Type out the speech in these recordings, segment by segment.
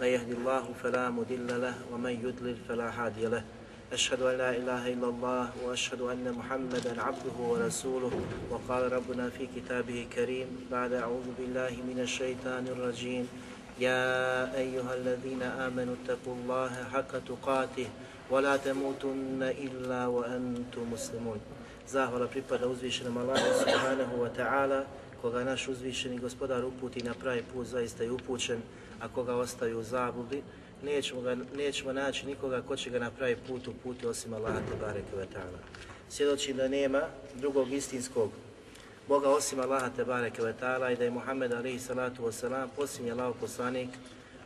من يهد الله فلا مضل له ومن يضلل فلا هادي له. أشهد أن لا إله إلا الله وأشهد أن محمدا عبده ورسوله. وقال ربنا في كتابه الكريم بعد أعوذ بالله من الشيطان الرجيم. يا أيها الذين آمنوا اتقوا الله حق تقاته ولا تموتن إلا وأنتم مسلمون. Zahvala pripada uzvišenom Allahu subhanahu wa ta'ala, koga naš uzvišeni gospodar uputi na pravi put, zaista je upućen, a koga ostavi u zabludi, nećemo, ga, nećemo naći nikoga ko će ga na pravi put uputi osim Allaha te bareke wa ta'ala. Svjedočim da nema drugog istinskog Boga osim Allaha te bareke wa ta'ala i da je Muhammed alaihi salatu wa salam posljednji Allahov poslanik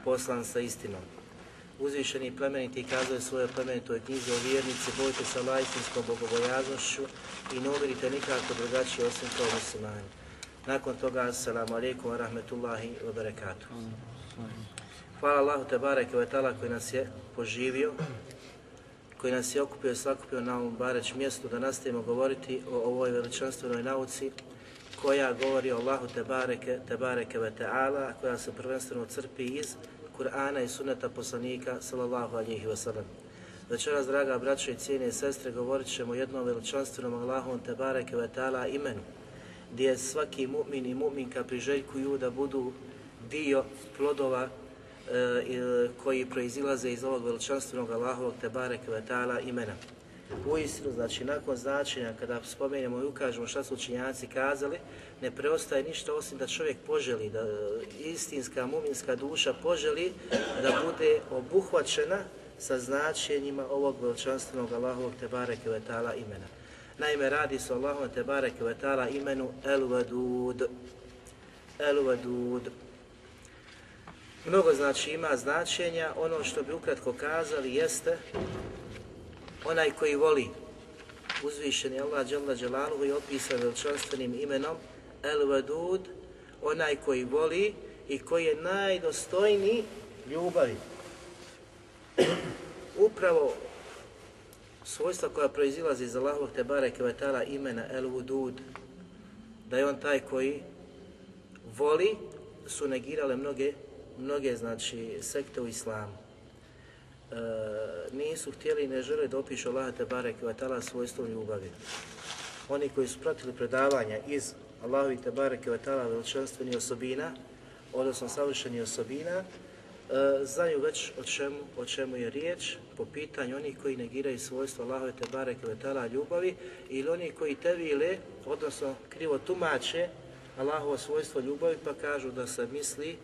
poslan sa istinom. Uzvišeni plemeniti kazuje svoje plemenitoj knjizi o vjernici, bojte se Allah istinskom bogobojaznošću i ne umirite nikako drugačije osim kao muslimani. Nakon toga, assalamu alaikum wa rahmetullahi wa barakatuh. Hvala Allahu te bareke wa ta'ala koji nas je poživio, koji nas je okupio i sakupio na ovom bareć mjestu da nastavimo govoriti o ovoj veličanstvenoj nauci koja govori o Allahu te bareke, te bareke wa ta'ala, koja se prvenstveno crpi iz Kur'ana i sunneta poslanika sallallahu alihi wasallam. Večeras, draga braćo i cijene sestre, govorit ćemo o jednom veličanstvenom Allahom te bareke wa ta'ala imenu, gdje svaki mu'min i mu'minka priželjkuju da budu dio plodova e, koji proizilaze iz ovog veličanstvenog Allahovog te bareke wa ta'ala imena. Uistinu, znači nakon značenja kada spomenemo i ukažemo šta su učinjaci kazali, ne preostaje ništa osim da čovjek poželi, da istinska muminska duša poželi da bude obuhvaćena sa značenjima ovog veličanstvenog Allahovog te bareke wa ta'ala imena. Naime, radi se o Allahom te bareke wa ta'ala imenu El Vadud. El Vadud. Mnogo znači ima značenja, ono što bi ukratko kazali jeste onaj koji voli uzvišeni Allah Đalla Đalaluhu je opisan veličanstvenim imenom El Vadud, onaj koji voli i koji je najdostojniji ljubavi. Upravo svojstva koja proizilazi iz Allahovog te bareke vetala imena El Vudud, da je on taj koji voli, su negirale mnoge, mnoge znači sekte u islamu. E, nisu htjeli i ne žele da opišu Allah te bareke vetala svojstvom ljubavi. Oni koji su pratili predavanja iz Allahovi te bareke vetala veličanstvenih osobina, odnosno savršenih osobina, e, znaju već o čemu, o čemu je riječ po pitanju onih koji negiraju svojstvo Allahove te bareke vetala ljubavi ili oni koji tevile, odnosno krivo tumače Allahovo svojstvo ljubavi pa kažu da se misli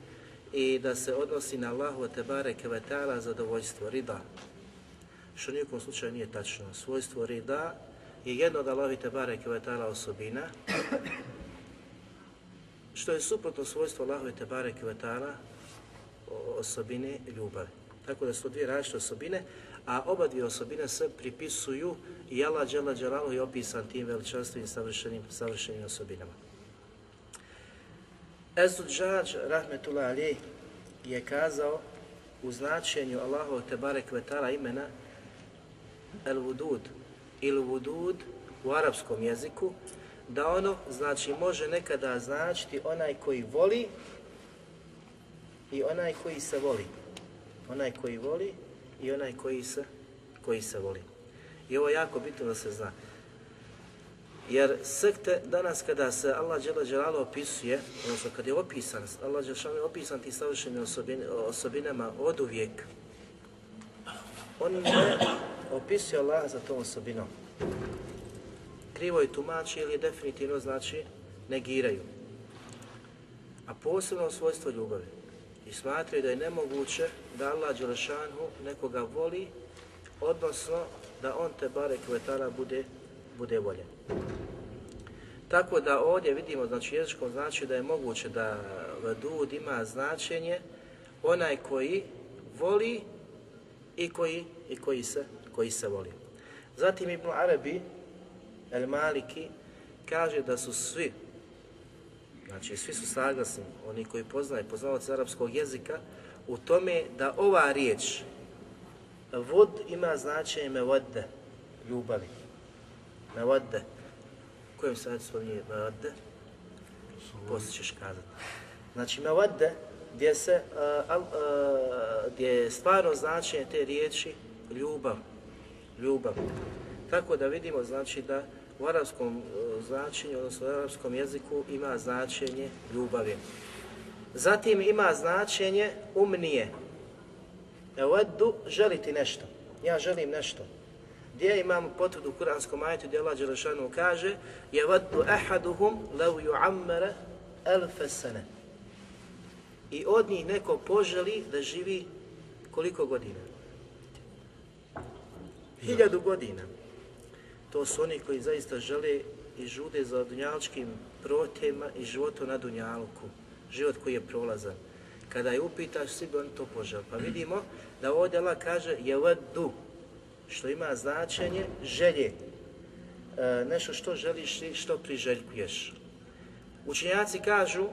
i da se odnosi na Allahu te bareke ve ta'ala zadovoljstvo, rida. Što nijekom slučaju nije tačno. Svojstvo rida je jedno od Allahi te bareke ve ta'ala osobina, što je suprotno svojstvo Allahu te bareke ve ta'ala osobine ljubavi. Tako da su dvije različite osobine, a oba dvije osobine se pripisuju i Allah džela dželalu je opisan tim veličanstvenim savršenim, savršenim osobinama. Ezuđađ, rahmetullah ali, je kazao u značenju Allahovog Tebarek Vetala imena El Vudud ili Vudud u arapskom jeziku, da ono znači može nekada značiti onaj koji voli i onaj koji se voli. Onaj koji voli i onaj koji se, koji se voli. I ovo je jako bitno da se zna. Jer sekte danas kada se Allah dželalu opisuje, odnosno kad je opisan, Allah dželle je opisan ti savršenim osobin, osobinama od uvijek, on ne opisuje Allah za tom osobinom. Krivo je tumači ili definitivno znači negiraju. A posebno svojstvo ljubavi. I smatraju da je nemoguće da Allah Đelešanu nekoga voli, odnosno da on te bare kvetara bude, bude voljen. Tako da ovdje vidimo, znači jezičkom znači da je moguće da vadud ima značenje onaj koji voli i koji, i koji, se, koji se voli. Zatim Ibn Arabi, El Maliki, kaže da su svi, znači svi su saglasni, oni koji poznaju, poznavac arapskog jezika, u tome da ova riječ, vod ima značenje mevodde, ljubavi. Mevodde. Kojem se spominje mevodde? Poslije ćeš kazati. Znači mevodde, gdje, se, uh, uh, gdje je stvarno značenje te riječi ljubav. Ljubav. Tako da vidimo znači da u arapskom uh, značenju, odnosno u arapskom jeziku ima značenje ljubavi. Zatim ima značenje umnije. Eveddu, želiti nešto. Ja želim nešto. Gdje imamo potvrdu u kuranskom ajetu gdje Allah Đelešanu kaže Eveddu ahaduhum lev ju'ammere elfe sene. I od njih neko poželi da živi koliko godina? Hiljadu godina. To su oni koji zaista žele i žude za dunjalčkim protema i životom na dunjalku. Život koji je prolazan. Kada je upitaš, svi bi oni to poželi. Pa vidimo da ovdje Allah kaže jeveddu, što ima značenje želje. E, nešto što želiš i što priželjkuješ. Učenjaci kažu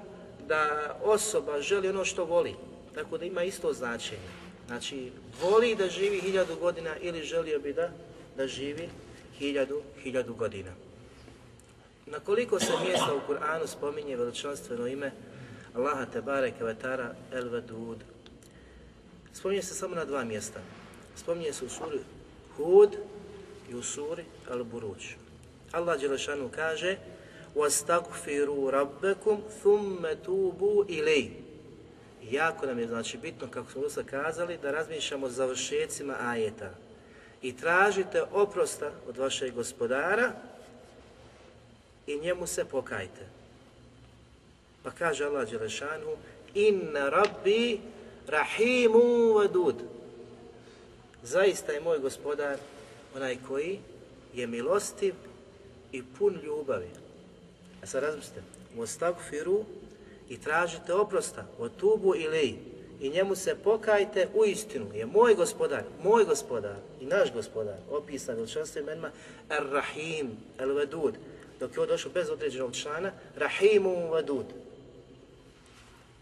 da osoba želi ono što voli, tako da ima isto značenje. Znači, voli da živi hiljadu godina ili želio bi da, da živi hiljadu, hiljadu godina. Na koliko se mjesta u Kur'anu spominje veličanstveno ime Allaha Tebare Kevetara El Vedud? Spominje se samo na dva mjesta. Spominje se u suri Hud i u suri Al Buruć. Allah Đelešanu kaže وَاسْتَغْفِرُوا رَبَّكُمْ ثُمَّ تُوبُوا إِلَيْهِ Jako nam je znači bitno, kako smo dosta kazali, da razmišljamo o završecima ajeta. I tražite oprosta od vašeg gospodara i njemu se pokajte. Pa kaže Allah Đelešanu, Inna rabbi rahimu vadud. Zaista je moj gospodar onaj koji je milostiv i pun ljubavi. A sad razmislite, firu i tražite oprosta, od tubu ili i njemu se pokajte u istinu, je moj gospodar, moj gospodar i naš gospodar, opisan veličanstvo imenima Ar-Rahim, Al-Vedud, dok je ovo došlo bez određenog člana, Rahimu Vedud,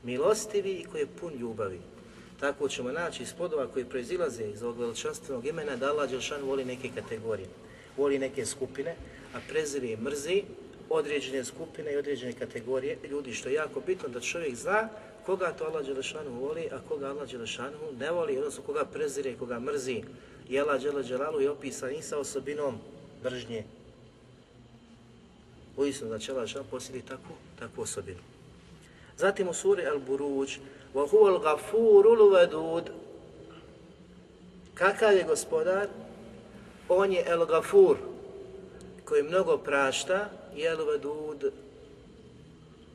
milostivi i koji je pun ljubavi. Tako ćemo naći podova koji proizilaze iz ovog veličanstvenog imena da Allah Đelšan voli neke kategorije, voli neke skupine, a preziri i mrzi određene skupine i određene kategorije ljudi, što je jako bitno da čovjek zna koga to Allah Đelešanu voli, a koga Allah Đelešanu ne voli, odnosno koga prezire koga mrzi. I Allah Đelešanu je opisan i sa osobinom mržnje. Uistinu da će Allah Đelešanu posjedi takvu, takvu osobinu. Zatim u suri Al-Buruđ وَهُوَ الْغَفُورُ الْوَدُودُ Kakav je gospodar? On je El-Gafur, koji mnogo prašta, i El-Vedud,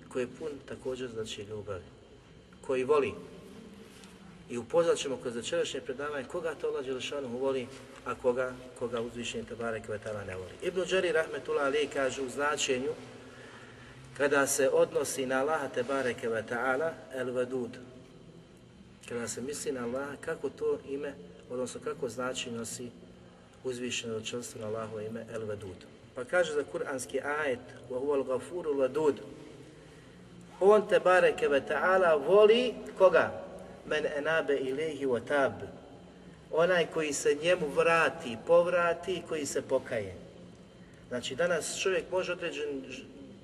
koji je pun također znači ljubavi, koji voli. I upoznat ćemo kroz večerašnje predavanje koga to Allah Đelešanu voli, a koga, koga uzvišenje Tabare Kvetala ne voli. Ibn Đari Rahmetullah Ali kaže u značenju kada se odnosi na Allaha te bareke ve ta'ala el vedud. Kada se misli na Allaha, kako to ime, odnosno kako znači nosi uzvišeno veličanstveno Allahovo ime el vedud. Pa kaže za kuranski ajet wa huwa al-ghafurul vedud. On te bareke ve ta'ala voli koga? Men enabe ilaihi wa tab. Onaj koji se njemu vrati, povrati i koji se pokaje. Znači danas čovjek može određen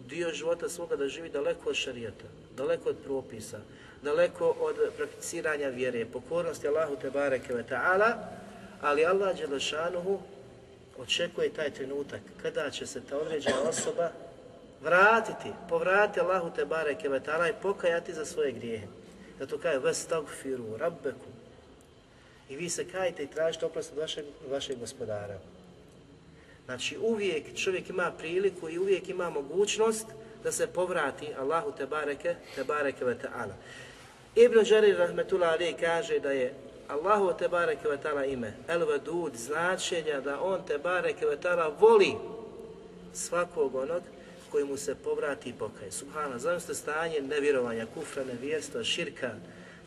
dio života svoga da živi daleko od šarijata, daleko od propisa, daleko od prakticiranja vjere, pokornosti Allahu te bareke ve ta'ala, ali Allah Đelešanuhu očekuje taj trenutak kada će se ta određena osoba vratiti, povratiti Allahu te bareke vetala i pokajati za svoje grijehe. Zato kaže vestagfiru rabbekum. I vi se kajte i tražite oprost od vašeg, vašeg gospodara. Znači uvijek čovjek ima priliku i uvijek ima mogućnost da se povrati Allahu te bareke, te bareke ve ta'ala. Ibn Đarir rahmetullah ali kaže da je Allahu te bareke ve ta'ala ime El Vedud značenja da on te bareke ve ta'ala voli svakog onog koji mu se povrati i pokaje. Subhana, zamislite stanje nevjerovanja, kufra, nevjerstva, širka,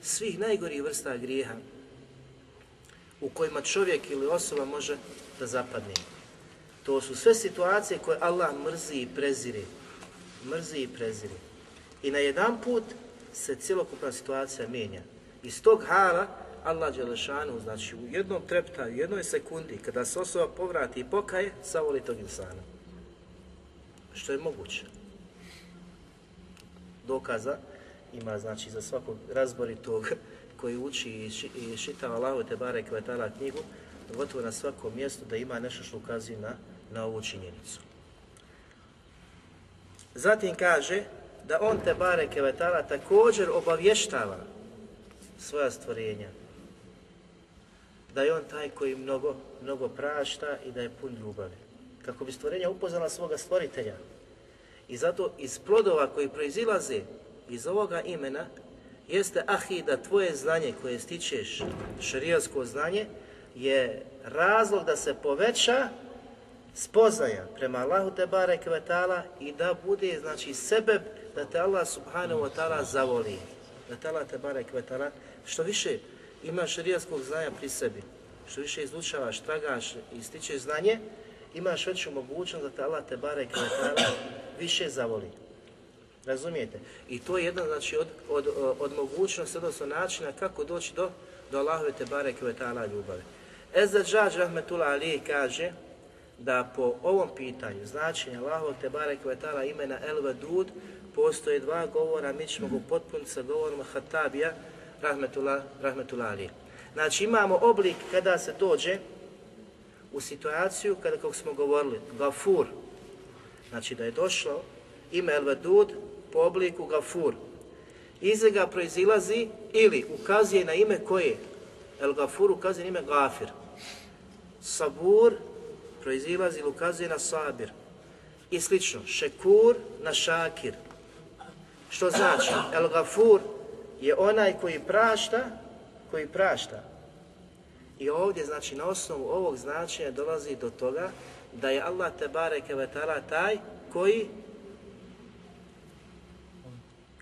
svih najgorih vrsta grijeha u kojima čovjek ili osoba može da zapadne. To su sve situacije koje Allah mrzi i prezire. Mrzi i prezire. I na jedan put se cjelokupna situacija mijenja. Iz tog hala Allah Đelešanu, znači u jednom treptaju, u jednoj sekundi, kada se osoba povrati i pokaje, savoli tog insana. Što je moguće. Dokaza ima znači za svakog razboritog koji uči i, ši, i šitava Allahu te barek knjigu, gotovo na svakom mjestu da ima nešto što ukazuje na, na ovu činjenicu. Zatim kaže da on te bareke vetala također obavještava svoja stvorenja. Da je on taj koji mnogo, mnogo prašta i da je pun ljubavi. Kako bi stvorenja upoznala svoga stvoritelja. I zato iz plodova koji proizilaze iz ovoga imena jeste ahi da tvoje znanje koje stičeš, šarijasko znanje, je razlog da se poveća spoznaja prema Allahu te barek vetala i da bude znači sebe da te Allah subhanahu wa ta'ala zavoli. Da te Allah te barek vetala što više imaš šarijaskog znanja pri sebi, što više izučavaš, tragaš i stičeš znanje, imaš veću mogućnost da te Allah te barek vetala više zavoli. Razumijete? I to je jedna znači, od, od, od mogućnosti, odnosno načina kako doći do, do Allahove te bareke ve ta'ala ljubave. Ezadžađ Rahmetullah Ali kaže da po ovom pitanju značenja Allahove te ta'ala imena El Vedud postoje dva govora, mi ćemo go potpuniti sa govorom Hatabija Rahmetullah. Znači imamo oblik kada se dođe u situaciju kada, kako smo govorili, Gafur, znači da je došlo ime El Vedud po obliku Gafur. Iz ga proizilazi ili ukazuje na ime koje? El Gafur ukazuje na ime Gafir. Sabur proizilazi ili ukazuje na Sabir. I slično, Šekur na Šakir. Što znači? El Gafur je onaj koji prašta, koji prašta. I ovdje, znači, na osnovu ovog značenja dolazi do toga da je Allah te bareke ve taj koji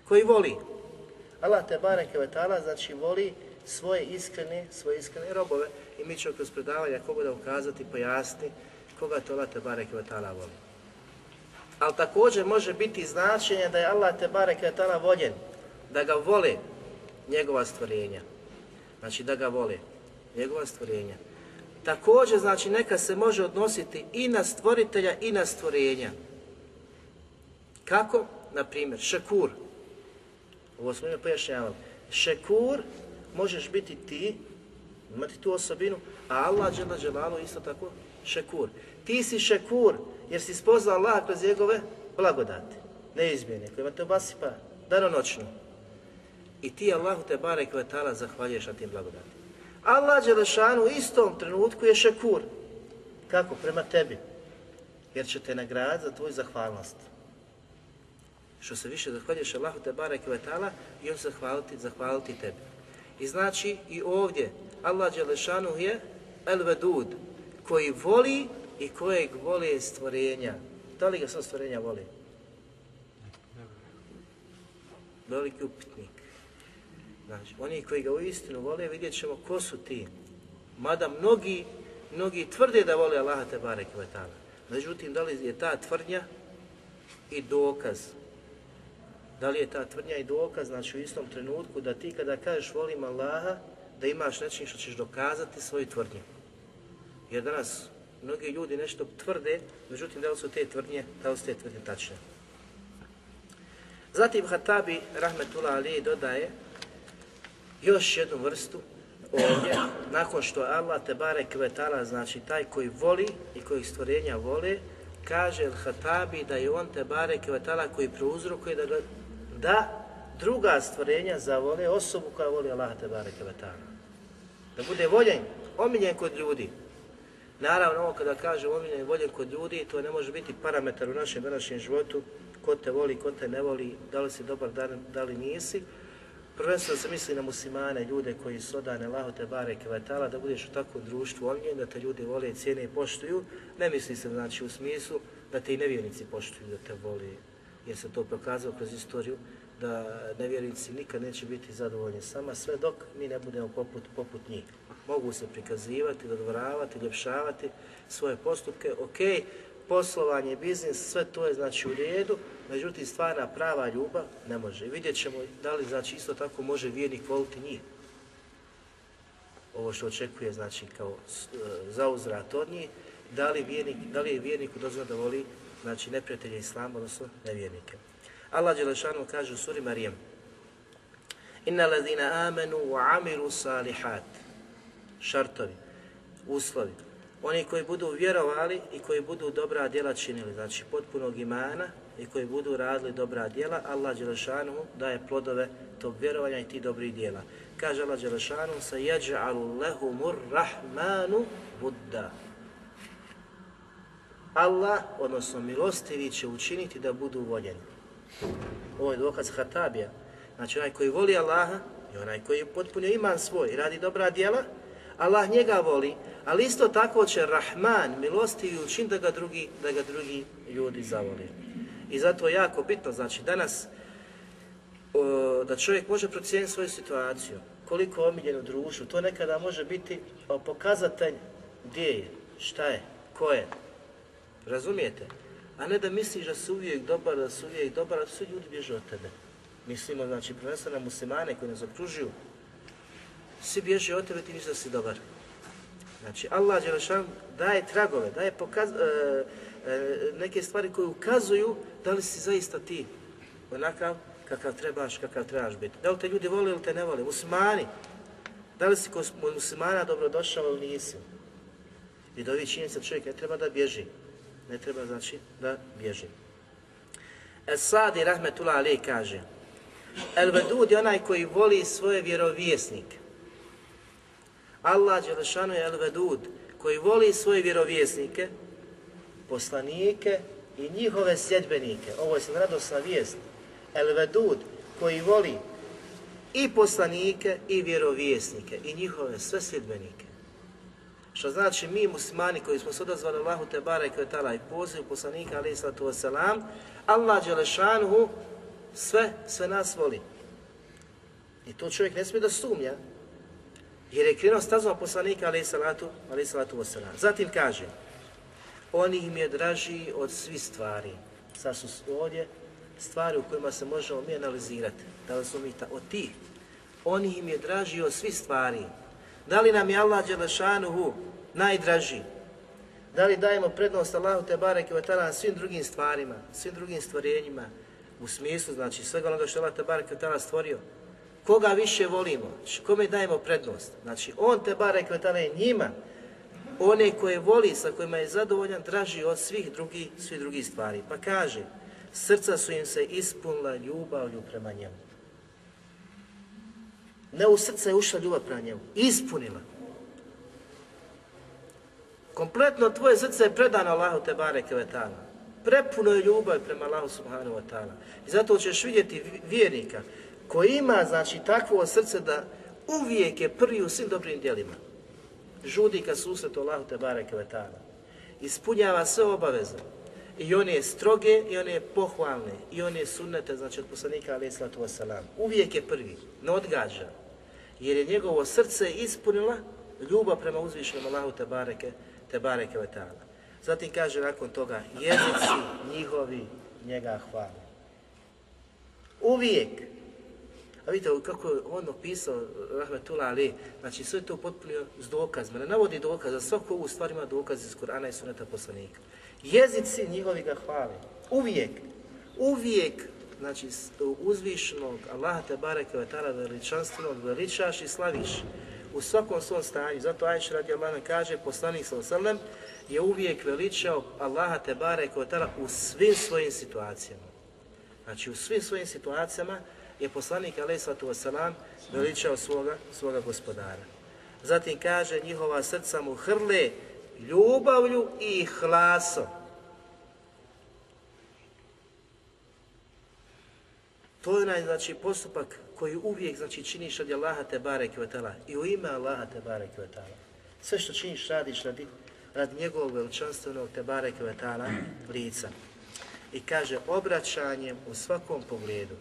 koji voli. Allah te bareke ve znači voli svoje iskrene, svoje iskrene robove i mi ćemo kroz predavanja koga da ukazati, pojasni koga to Allah te bareke ta'ala voli. Ali također može biti značenje da je Allah te bareke ta'ala voljen, da ga vole njegova stvorenja. Znači da ga vole njegova stvorenja. Također znači neka se može odnositi i na stvoritelja i na stvorenja. Kako? Na primjer, šekur, ovo smo ime pojašnjavali. Šekur možeš biti ti, imati tu osobinu, a Allah džela dželalu isto tako šekur. Ti si šekur jer si spoznao Allah kroz njegove blagodati, neizmjene, kojima te obasipa danonoćno. I ti Allahu te barek ve ta'ala zahvaljuješ na tim blagodatima. Allah Đelešanu u istom trenutku je šekur. Kako? Prema tebi. Jer će te nagraditi za tvoju zahvalnost što se više zahvaljuješ Allahu te bareke ve taala i on zahvaliti, zahvaliti tebi. I znači i ovdje Allah dželešanu je el vedud koji voli i kojeg voli stvorenja. Da li ga sva stvorenja voli? Veliki upitnik. Znači, oni koji ga u istinu vole, vidjet ćemo ko su ti. Mada mnogi, mnogi tvrde da vole Allaha te taala. Međutim, da li je ta tvrdnja i dokaz da li je ta tvrdnja i dokaz, znači u istom trenutku da ti kada kažeš volim Allaha, da imaš nečim što ćeš dokazati svoju tvrdnju. Jer danas mnogi ljudi nešto tvrde, međutim da li su te tvrdnje, da li su te tvrdnje tačne. Zatim Hatabi Rahmetullah Ali dodaje još jednu vrstu ovdje, nakon što Allah te bare kvetala, znači taj koji voli i kojih stvorenja vole, kaže El-Hatabi da je on te barek koji prouzrokuje da, ga, da druga stvorenja zavole osobu koja voli Allah te barek Da bude voljen, omiljen kod ljudi. Naravno, ovo kada kaže omiljen i voljen kod ljudi, to ne može biti parametar u našem današnjem životu, ko te voli, ko te ne voli, da li si dobar, da li nisi, Prvenstveno se misli na muslimane, ljude koji su odane Allahu te bare kvetala, da budeš u takvom društvu omljen, da te ljudi vole, cijene i poštuju. Ne misli se znači u smislu da te i nevjernici poštuju, da te vole, jer se to pokazalo kroz istoriju, da nevjernici nikad neće biti zadovoljni sama, sve dok mi ne budemo poput, poput njih. Mogu se prikazivati, dodvoravati, ljepšavati svoje postupke, ok, poslovanje, biznis, sve to je znači u redu, međutim stvarna prava ljubav ne može. vidjet ćemo da li znači isto tako može vjernik voliti njih. Ovo što očekuje znači kao e, zauzrat od njih, da li, vjernik, da li je vjerniku dozvoljeno da voli znači neprijatelje Islama, odnosno nevjernike. Allah Đelešanu kaže u suri Marijem Inna ladina amenu wa amiru salihat šartovi, uslovi oni koji budu vjerovali i koji budu dobra djela činili, znači potpunog imana i koji budu radili dobra djela, Allah Đelešanu daje plodove tog vjerovanja i tih dobrih djela. Kaže Allah Đelešanu, sa jeđa'alu lehumur rahmanu budda. Allah, odnosno milostivi će učiniti da budu voljeni. Ovo je dokaz Hatabija. Znači onaj koji voli Allaha i onaj koji potpunio iman svoj i radi dobra djela, Allah njega voli, ali isto tako će Rahman milostivi učin da ga drugi, da ga drugi ljudi zavoli. I zato je jako bitno, znači danas da čovjek može procijeniti svoju situaciju, koliko je omiljen u društvu, to nekada može biti pokazatelj gdje je, šta je, ko je. Razumijete? A ne da misliš da si uvijek dobar, da si uvijek dobar, a svi ljudi bježe od tebe. Mislimo, znači, prvenstveno na muslimane koji nas okružuju, svi bježe od tebe, ti misliš da si dobar. Znači, Allah Đelešan daje tragove, daje pokaz, e, e, neke stvari koje ukazuju da li si zaista ti onakav kakav trebaš, kakav trebaš biti. Da li te ljudi vole ili te ne vole? Muslimani, da li si kod muslimana dobrodošao ili nisi? I do ovih činjenica čovjek ne treba da bježi. Ne treba znači da bježi. Sadi Rahmetullah Ali kaže El Vedud je onaj koji voli svoje vjerovjesnike. Allah Đelešanu je El-Vedud, koji voli svoje vjerovjesnike, poslanike i njihove sljedbenike. Ovo je sad radosna vijest. El-Vedud, koji voli i poslanike i vjerovjesnike i njihove sve sljedbenike. Što znači mi muslimani koji smo se odazvali Allahu te barek i poziv poslanika alaih sallatu wasalam, Allah Đelešanu sve, sve nas voli. I to čovjek ne smije da sumnja, jer je krenuo stazom poslanika alaih salatu, alaih salatu wasalam. Zatim kaže, oni im je draži od svih stvari. Sad su ovdje stvari u kojima se možemo mi analizirati. Da li su mi ta, od tih? Oni im je draži od svih stvari. Da li nam je Allah Đelešanuhu najdraži? Da li dajemo prednost Allahu te bareke na svim drugim stvarima, svim drugim stvorenjima, u smislu, znači svega onoga što je Allah te bareke stvorio, Koga više volimo? Znači, kome dajemo prednost? Znači, on te bare kvetane njima, one koje voli, sa kojima je zadovoljan, traži od svih drugih, svih drugih stvari. Pa kaže, srca su im se ispunila ljubavlju prema njemu. Ne u srce je ušla ljubav prema njemu, ispunila. Kompletno tvoje srce je predano Allahu te bare kvetana. Prepuno je ljubav prema Allahu subhanahu wa ta'ala. I zato ćeš vidjeti vjernika koji ima znači takvo srce da uvijek je prvi u svim dobrim djelima. Žudi ka susretu Allahu te bareke Ispunjava sve obaveze. I on je stroge i on je pohvalne i on je sunnete, znači od poslanika alaih sallatu wasalam. Uvijek je prvi, ne odgađa. Jer je njegovo srce ispunila ljubav prema uzvišenom Allahu te bareke, te bareke Zatim kaže nakon toga, jezici njihovi njega hvale. Uvijek, a vidite kako je on opisao, Rahmetullah Ali, znači sve to potpunio s dokazima. Ne navodi dokaz, za svaku ovu stvar ima dokaz iz Kur'ana i suneta poslanika. Jezici njihovi ga hvale. Uvijek, uvijek, znači uzvišnog Allaha te bareke ve veličanstvenog veličaš i slaviš. u svakom svom stanju. Zato Ajša radi Allah kaže, poslanik sallam je uvijek veličao Allaha te bare u svim svojim situacijama. Znači u svim svojim situacijama je poslanik alaih sallatu wasalam veličao svoga, svoga gospodara. Zatim kaže, njihova srca mu hrle ljubavlju i hlasom. To je onaj znači, postupak koji uvijek znači, činiš radi Allaha te barek i u ime Allaha te barek Sve što činiš radiš radi, radi njegovog veličanstvenog te barek lica. I kaže obraćanjem u svakom pogledu.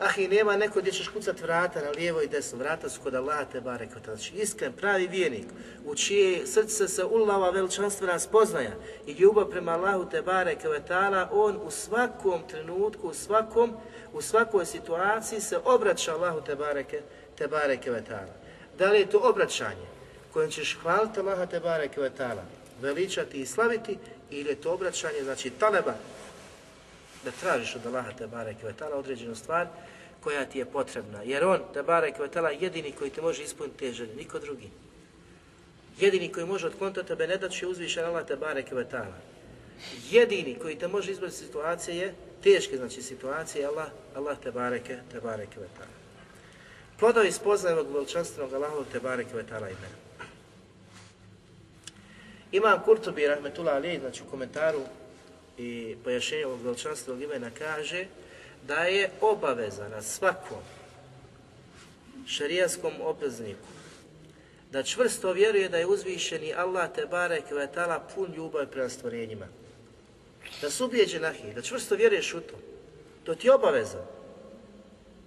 Ah i nema neko gdje ćeš kucat vrata na lijevo i desno, vrata su kod Allaha te barek Znači iskren, pravi vijenik, u čije srce se ulava veličanstvena spoznaja i ljubav prema Allahu te barek on u svakom trenutku, u svakom u svakoj situaciji se obraća Allahu te bareke, te bareke vetala. Da li je to obraćanje kojim ćeš hvaliti Allaha te bareke vetala, veličati i slaviti ili je to obraćanje, znači taleba, da tražiš od Allaha te bareke određenu stvar koja ti je potrebna. Jer on, te bareke vetala, jedini koji te može ispuniti te želje, niko drugi. Jedini koji može otkloniti tebe ne da će uzvišen Allah te bareke. Jedini koji te može izbaviti situacije je teške znači situacije, Allah, Allah te bareke, te bareke vetala. Plodovi spoznajevog veličanstvenog Allahovog te bareke vetala imena. Imam Kurtobi, rahmetullah Ali, znači u komentaru i pojašnjenju ovog veličanstvenog imena kaže da je obaveza na svakom šarijaskom obvezniku da čvrsto vjeruje da je uzvišeni Allah te barek vetala pun ljubav prema stvorenjima da su ubijeđen ahi, da čvrsto vjeruješ u to. To ti je obaveza.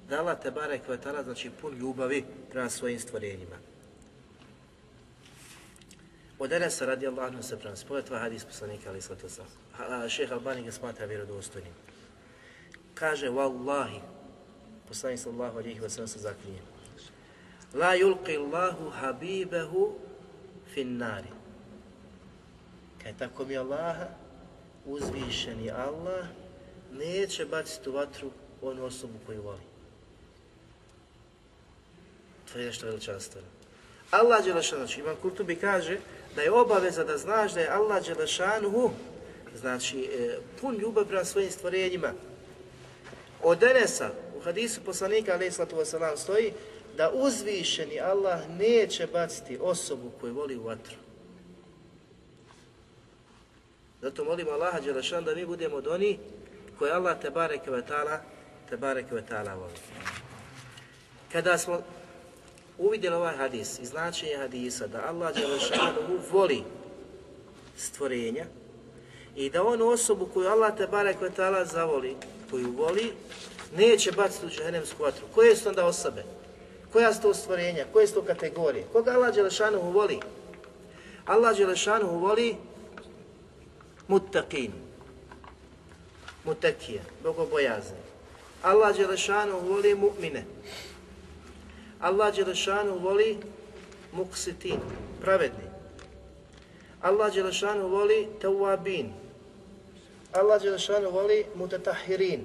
Da Allah te bare kvetala, znači pun ljubavi prema svojim stvorenjima. Od Enesa radi Allah se prema spojetva hadis poslanika ali sallatu sam. Šeh Albani ga smatra vjerodostojnim. Kaže, Wallahi, poslanik sallahu alihi wa sallam se zaklinje. La yulqi Allahu habibehu fin nari. Kaj tako mi Allaha, uzvišeni Allah neće baciti u vatru onu osobu koju voli. To je nešto veličanstveno. Allah Đelešanu, znači Ivan Kurtubi kaže da je obaveza da znaš da je Allah Đelešanu znači e, pun ljubav prema svojim stvorenjima. Od Enesa u hadisu poslanika alaih wasalam stoji da uzvišeni Allah neće baciti osobu koju voli u vatru. Zato molimo Allaha Đelešan da mi budemo od onih koje Allah te bareke ve te bareke ve voli. Kada smo uvidjeli ovaj hadis i značenje hadisa da Allah Đelešanu voli stvorenja i da onu osobu koju Allah te bareke ve zavoli, koju voli, neće baciti u džahenemsku vatru. Koje su onda osobe? Koja su to stvorenja? Koje su to kategorije? Koga Allah Đelešanu voli? Allah Đelešanu voli muttaqin, mutakije, bogobojazni. Allah Đelešanu voli mu'mine. Allah Đelešanu voli muksitin, pravedni. Allah Đelešanu voli tawabin. Allah Đelešanu voli mutatahirin,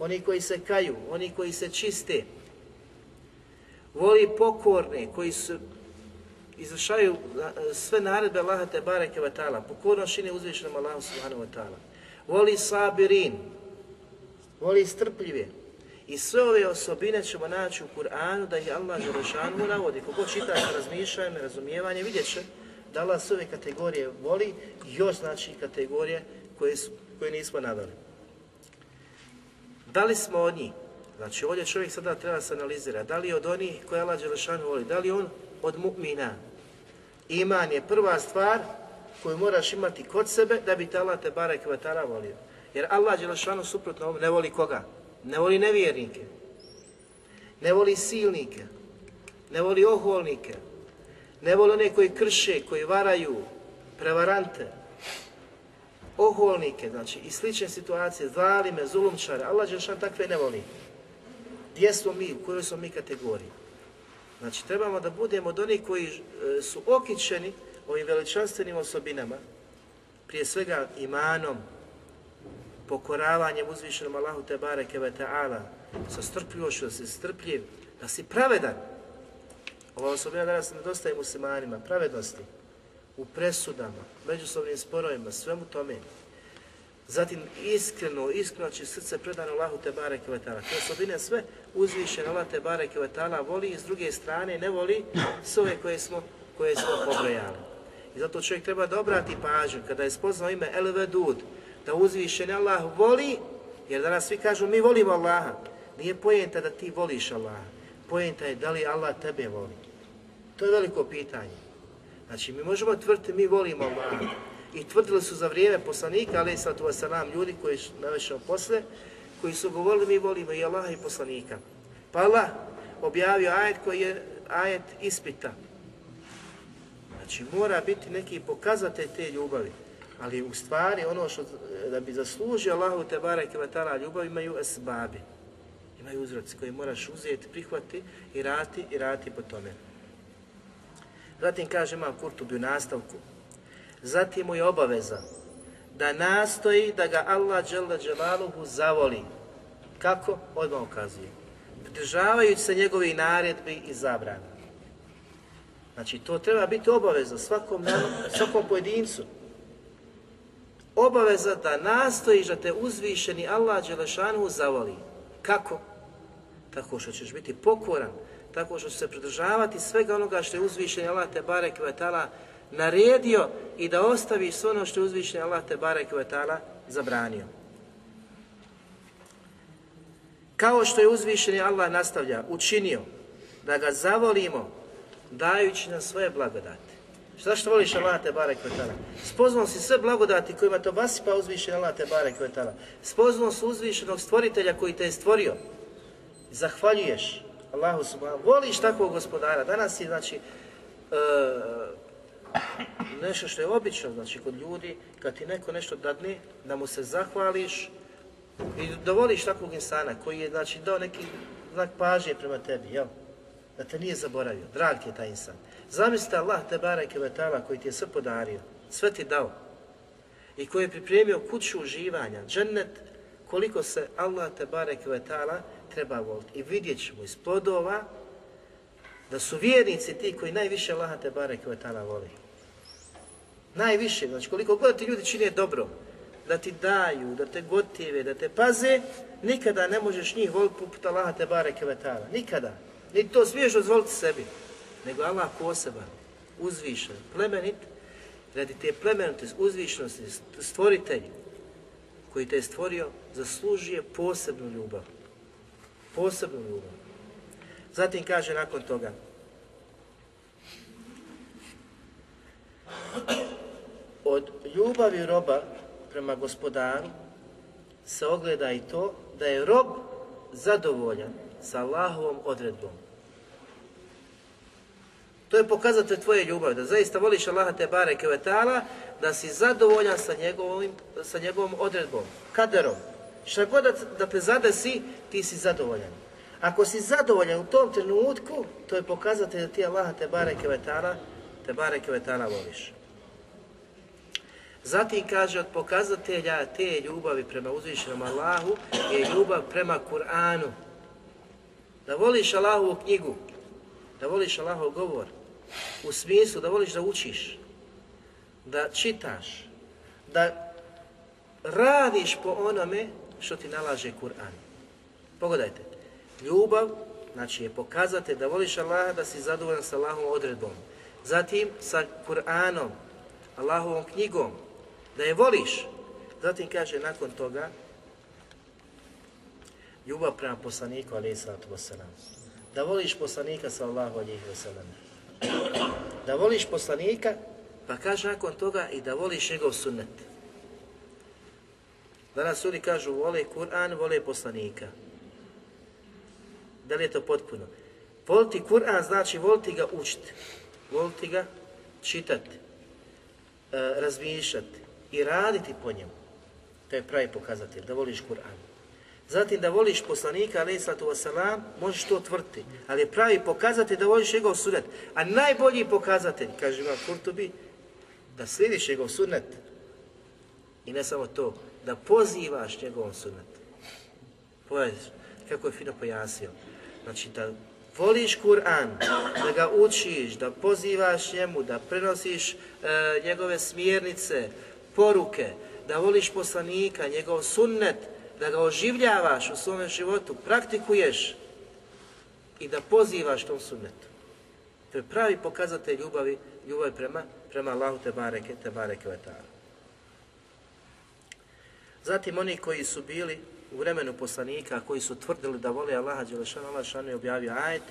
oni koji se kaju, oni koji se čiste. Voli pokorne, koji su izvršavaju sve naredbe Allaha te bareke ve ta'ala, pokorno čine uzvišenom Allahu subhanahu wa ta'ala. Voli sabirin, voli strpljive. I sve ove osobine ćemo naći u Kur'anu da ih Allah Želešanu navodi. Kogo čita razmišljanje, razumijevanje, vidjet će da Allah sve ove kategorije voli, još znači kategorije koje, su, koje nismo naveli. Da li smo od njih? Znači ovdje čovjek sada treba se analizirati. Da li je od onih koje Allah Đelešanu voli? Da li on od mu'mina. Iman je prva stvar koju moraš imati kod sebe da bi te Allah te barek vatara volio. Jer Allah Đelešanu suprotno ne voli koga? Ne voli nevjernike. Ne voli silnike. Ne voli oholnike. Ne voli one koji krše, koji varaju, prevarante. Oholnike, znači i slične situacije, zalime, zulumčare. Allah Đelešanu takve ne voli. Gdje smo mi, u kojoj smo mi kategoriji? Znači, trebamo da budemo od onih koji e, su okićeni ovim veličanstvenim osobinama, prije svega imanom, pokoravanjem uzvišenom Allahu te bareke ve ta'ala, sa strpljivošću, da si strpljiv, da si pravedan. Ova osobina danas nedostaje muslimanima, pravednosti, u presudama, međusobnim sporovima, svemu tome. Zatim iskreno, iskreno će srce predano Allahu te barek i vetala. Te osobine sve uzvišene Allah te barek i vetala voli i s druge strane ne voli sve koje smo, koje smo pobrojali. I zato čovjek treba da obrati pažnju kada je spoznao ime El Vedud, da uzvišeni Allah voli, jer danas svi kažu mi volimo Allaha. Nije pojenta da ti voliš Allaha. Pojenta je da li Allah tebe voli. To je veliko pitanje. Znači, mi možemo tvrditi mi volimo Allaha. I tvrdili su za vrijeme poslanika, ali sallatu wasalam, ljudi koji su navešao posle, koji su govorili mi volimo i Allaha i poslanika. Pa Allah objavio ajet koji je ajet ispita. Znači, mora biti neki pokazatelj te ljubavi. Ali u stvari ono što da bi zaslužio Allahu te barek i ljubav imaju esbabi. Imaju uzroci koji moraš uzeti, prihvati i rati i rati po tome. Zatim kaže imam Kurtubi u nastavku. Zatim mu je obaveza da nastoji da ga Allah dželle dželaluhu zavoli. Kako? Odmah ukazuje. Pridržavajući se njegovih naredbi i zabrana. Znači, to treba biti obaveza svakom, svakom pojedincu. Obaveza da nastojiš da te uzvišeni Allah Đelešanu zavoli. Kako? Tako što ćeš biti pokoran, tako što ćeš se pridržavati svega onoga što je uzvišeni Allah te barek vetala naredio i da ostaviš sve ono što je uzvišeni Allah te barek vetala zabranio. Kao što je uzvišeni Allah nastavlja, učinio da ga zavolimo dajući nam svoje blagodati. Zašto voliš Allah te barek vetala? Spoznao si sve blagodati kojima to basipa uzvišen Allah te barek vetala. Spoznao si uzvišenog stvoritelja koji te je stvorio. Zahvaljuješ Allahu subhanahu. Voliš takvog gospodara. Danas je znači e, nešto što je obično, znači kod ljudi, kad ti neko nešto dadne, da mu se zahvališ i da voliš takvog insana koji je znači dao neki znak pažnje prema tebi, jel? da te nije zaboravio, drag ti je taj insan. Zamislite Allah te vetala koji ti je sve podario, sve ti dao i koji je pripremio kuću uživanja, džennet, koliko se Allah te bareke vetala voliti. I vidjet ćemo iz plodova da su vjernici ti koji najviše Allah te bareke vetala voli. Najviše, znači koliko god ti ljudi čine dobro, da ti daju, da te gotive, da te paze, nikada ne možeš njih voliti poput Allaha te bareke vetala. Nikada. Niti to smiješ dozvoliti sebi, nego Allah poseban, uzvišen, plemenit, radi te plemenite uzvišnosti, stvoritelji koji te je stvorio, zaslužuje posebnu ljubav. Posebnu ljubav. Zatim kaže nakon toga, od ljubavi roba prema gospodaru se ogleda i to da je rob zadovoljan sa Allahovom odredbom. To je pokazatelj tvoje ljubavi, da zaista voliš Allaha te bareke da si zadovoljan sa, njegovim, sa njegovom odredbom, kaderom. Šta god da, da te zadesi, ti si zadovoljan. Ako si zadovoljan u tom trenutku, to je pokazatelj da ti Allaha te bareke ve ta'ala, te bareke ve ta'ala voliš. Zatim kaže od pokazatelja te ljubavi prema uzvišenom Allahu je ljubav prema Kur'anu. Da voliš Allahovu knjigu, da voliš Allahov govor, u smislu da voliš da učiš, da čitaš, da radiš po onome što ti nalaže Kur'an. Pogledajte, ljubav, znači je pokazate da voliš Allaha, da si zadovoljan sa Allahovom odredbom. Zatim sa Kur'anom, Allahovom knjigom, da je voliš. Zatim kaže nakon toga, ljubav prema poslaniku, alaih sallatu wasalam. Da voliš poslanika, sallahu alihi wasalam. Da voliš poslanika, pa kaže nakon toga i da voliš njegov sunnet. Danas ljudi kažu vole Kur'an, vole poslanika. Da li je to potpuno? Voliti Kur'an znači voliti ga učiti, voliti ga čitati, e, razmišljati i raditi po njemu. To je pravi pokazatelj, da voliš Kur'an. Zatim da voliš poslanika, alaih sallatu wasalam, možeš to tvrti. Ali je pravi pokazatelj da voliš njegov sunet. A najbolji pokazatelj, kaže Imam Kurtubi, da slijediš njegov sunet. I ne samo to, da pozivaš njegovom sunet. Pogledaj kako je fino pojasnio. Znači da voliš Kur'an, da ga učiš, da pozivaš njemu, da prenosiš e, njegove smjernice, poruke, da voliš poslanika, njegov sunnet, da ga oživljavaš u svome životu, praktikuješ i da pozivaš tom sunnetu. To je pravi pokazatelj ljubavi, ljubavi prema, prema Allahu te bareke, te bareke Zatim oni koji su bili u vremenu poslanika, koji su tvrdili da vole Allaha Đelešanu, Allah šanu je objavio ajet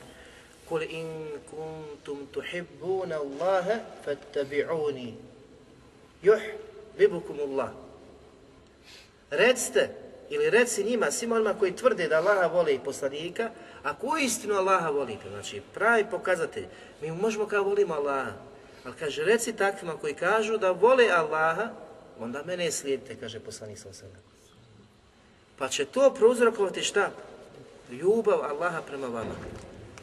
Kul in kuntum tuhibbuna Allahe fattabi'uni Allah. Recite, ili reci njima, svima onima koji tvrde da Allaha vole i poslanika, ako istinu Allaha volite, znači pravi pokazatelj, mi možemo kao volimo Allaha, ali kaže, reci takvima koji kažu da vole Allaha, onda mene slijedite, kaže poslanik sa Pa će to prouzrokovati šta? Ljubav Allaha prema vama.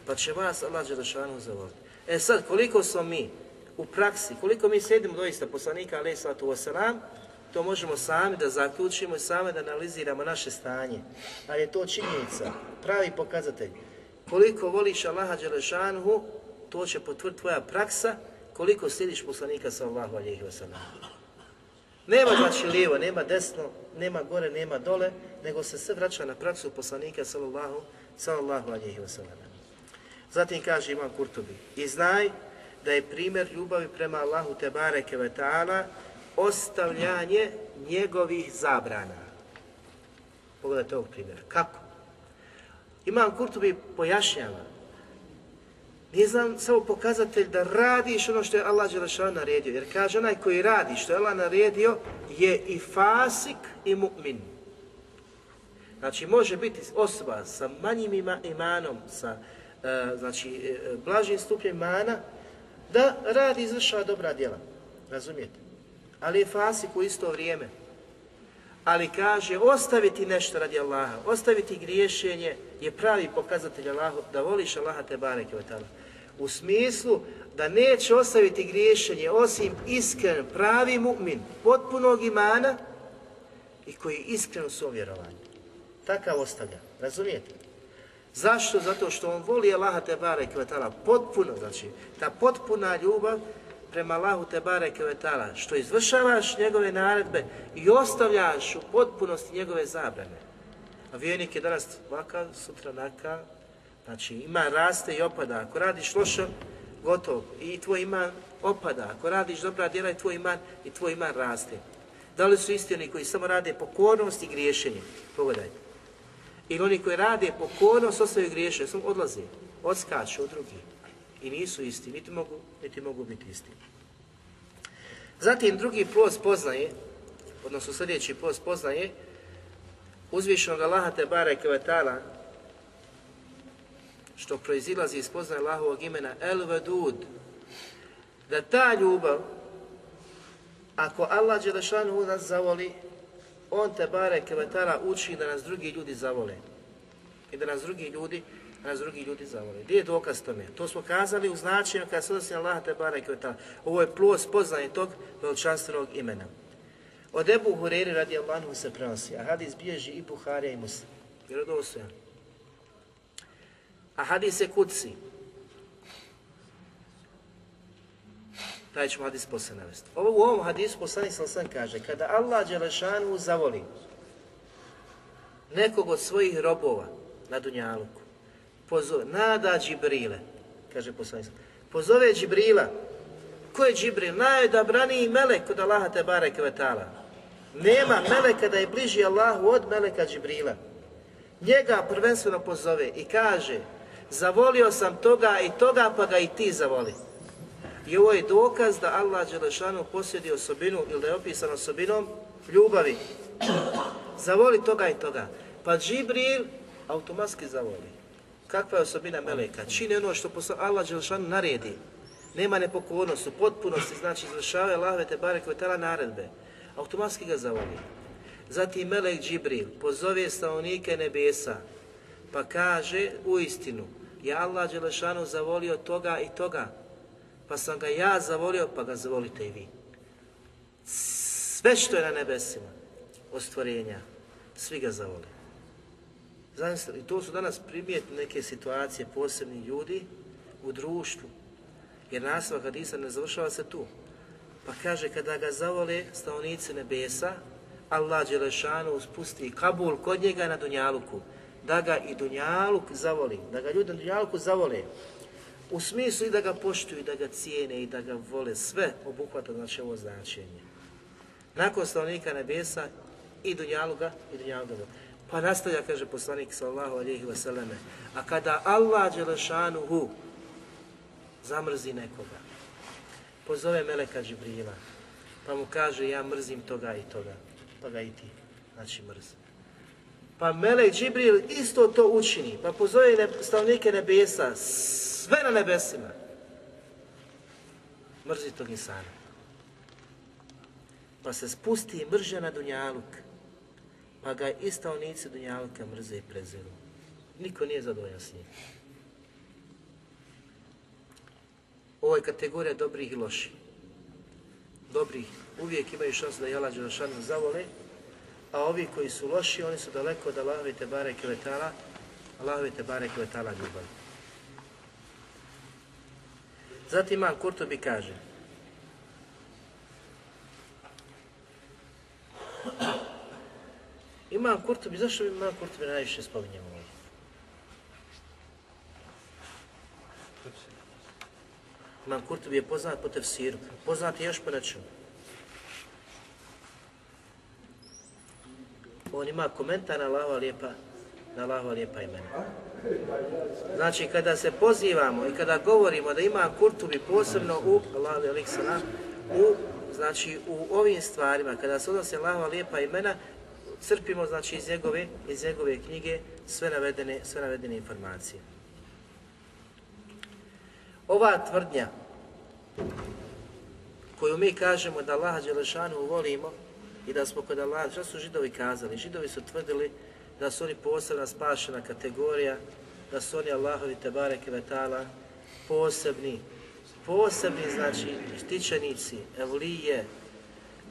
Pa će vas Allah Đelešanu zavoliti. E sad, koliko smo mi u praksi, koliko mi sjedimo doista poslanika alaih sallatu wasalam, to možemo sami da zaključimo i sami da analiziramo naše stanje. Ali je to činjenica, pravi pokazatelj. Koliko voliš Allaha Đelešanu, to će potvrditi tvoja praksa, koliko slijediš poslanika sallahu alihi wasalam. Nema znači lijevo, nema desno, nema gore, nema dole, nego se sve vraća na praksu poslanika sallallahu, sallallahu alihi wasallam. Zatim kaže Imam Kurtobi, i znaj da je primjer ljubavi prema Allahu te bareke ve ta'ala ostavljanje njegovih zabrana. Pogledajte ovog primjera. Kako? Imam Kurtobi pojašnjava nije znam samo pokazatelj da radiš ono što je Allah Đelešanu naredio. Jer kaže onaj koji radi što je Allah naredio je i fasik i mu'min. Znači može biti osoba sa manjim imanom, sa e, znači, e, blažim stupnjem imana, da radi izvršava dobra djela. Razumijete? Ali je fasik u isto vrijeme. Ali kaže, ostaviti nešto radi Allaha, ostaviti griješenje je pravi pokazatelj Allahu, da voliš Allaha te bareke u smislu da neće ostaviti griješenje osim iskren, pravi mu'min, potpunog imana i koji je iskren u svom vjerovanju. Takav ostavlja, razumijete? Zašto? Zato što on voli Allaha te bareke potpuno, znači ta potpuna ljubav prema Allahu te bareke što izvršavaš njegove naredbe i ostavljaš u potpunosti njegove zabrane. A vjernik je danas vaka, sutra naka, Znači ima raste i opada. Ako radiš loše, gotovo. I tvoj iman opada. Ako radiš dobra djela i tvoj iman i tvoj iman raste. Da li su isti oni koji samo rade pokornost i griješenje? Pogledajte. Ili oni koji rade pokornost, ostaju griješenje, samo odlaze, odskaču od drugih. I nisu isti, niti mogu, niti mogu biti isti. Zatim drugi plus poznaje, odnosno sljedeći plus poznaje, uzvišenog Allaha te bareke što proizilazi iz poznaje Allahovog imena El Vedud, da ta ljubav, ako Allah u nas zavoli, on te bare kevetara uči da nas drugi ljudi zavole. I da nas drugi ljudi da nas drugi ljudi zavole. Gdje je dokaz tome? To smo kazali u značenju kada se odnosi Allah te bare kevetara. Ovo je plus poznanje tog veličanstvenog imena. Od Ebu Hureri radi Allahu se prenosi, a hadis bježi i Buharija i Muslim. Vjerodostojan. A hadis je kuci. Taj ćemo hadis poslije navesti. Ovo, u ovom hadisu poslanik sam sam kaže, kada Allah Đelešanu zavoli nekog od svojih robova na Dunjaluku, pozove, nada Džibrile, kaže poslanik sam, pozove Džibrila, ko je Džibril? Najodabraniji melek kod Allaha te bareke. Nema meleka da je bliži Allahu od meleka Džibrila. Njega prvenstveno pozove i kaže zavolio sam toga i toga, pa ga i ti zavoli. I ovo je dokaz da Allah Đelešanu posjedi osobinu ili da je opisan osobinom ljubavi. Zavoli toga i toga. Pa Džibril automatski zavoli. Kakva je osobina Meleka? Čini ono što Allah Đelešanu naredi. Nema nepokornost, u potpunosti, znači izvršavaju Allahove te bare koje naredbe. Automatski ga zavoli. Zatim Melek Džibril pozove stanovnike nebesa, pa kaže u istinu, je Allah Đelešanu zavolio toga i toga, pa sam ga ja zavolio, pa ga zavolite i vi. Sve što je na nebesima, od stvorenja, svi ga zavoli. Zamislite, i to su danas primijetne neke situacije posebni ljudi u društvu. Jer nastavak hadisa ne završava se tu. Pa kaže, kada ga zavole stanovnici nebesa, Allah Đelešanu spusti Kabul kod njega na Dunjaluku. Da ga i Dunjaluk zavoli, da ga ljudi na Dunjaluku zavole. U smislu i da ga poštuju, da ga cijene, i da ga vole. Sve obuhvata znači ovo značenje. Nakon stanovnika nebesa i Dunjaluka, i Dunjaluka. Pa nastavlja, kaže poslanik sallahu alihi vseleme, a kada Allah Đelešanuhu zamrzi nekoga, pozove Meleka Džibrila, pa mu kaže ja mrzim toga i toga, pa ga i ti, znači mrzi. Pa Melek Džibril isto to učini, pa pozove ne, stavnike nebesa, sve na nebesima. Mrzi tog insana. Pa se spusti mrža na Dunjaluk, pa ga i stavnici Dunjaluka mrze i preziru. Niko nije zadovoljan s njim. Ovo je kategorija dobrih i loših. Dobrih uvijek imaju šansu da Jala Đelešanu zavole, a ovi koji su loši, oni su daleko od Allahove te bare kvetala, Allahove te bare kvetala ljubav. Zatim Imam Kurtobi kaže, Imam Kurtobi, zašto Imam Kurtobi najviše spominjamo ovdje? Imam Kurtobi je poznat po tefsiru, poznat je još po nečemu. On ima komentar na Allahova lijepa, na Allahova lijepa imena. Znači, kada se pozivamo i kada govorimo da ima Kurtubi posebno u Allahu u, znači, u ovim stvarima, kada se odnose Allahova lijepa imena, crpimo znači iz njegove, iz njegove knjige sve navedene, sve navedene informacije. Ova tvrdnja koju mi kažemo da Allaha Đelešanu volimo i da smo kod Allaha, što su židovi kazali? Židovi su tvrdili da su oni posebna spašena kategorija, da su oni Allahovi Tebare Kevetala posebni, posebni znači štićenici, evlije,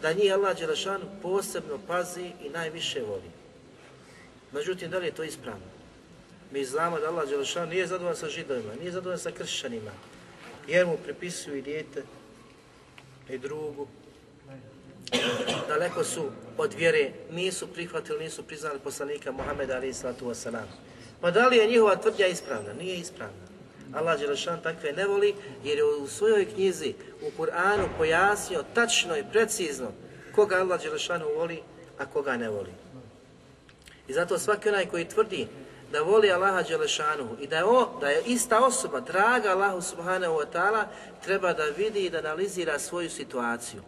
da njih Allah Đelešanu posebno pazi i najviše voli. Međutim, da li je to ispravno? Mi znamo da Allah Đelešanu nije zadovoljan sa židovima, nije zadovoljan sa kršćanima, jer mu pripisuju i dijete, i drugu. Daleko su od vjere, nisu prihvatili, nisu priznali poslanika Muhammeda alaih sallatu wasalam. Pa da li je njihova tvrdnja ispravna? Nije ispravna. Allah Đelešan takve ne voli jer je u svojoj knjizi u Kur'anu pojasnio tačno i precizno koga Allah Đelešanu voli, a koga ne voli. I zato svaki onaj koji tvrdi da voli Allaha Đelešanu i da je, o, da je ista osoba, draga Allahu Subhanahu wa ta'ala, treba da vidi i da analizira svoju situaciju.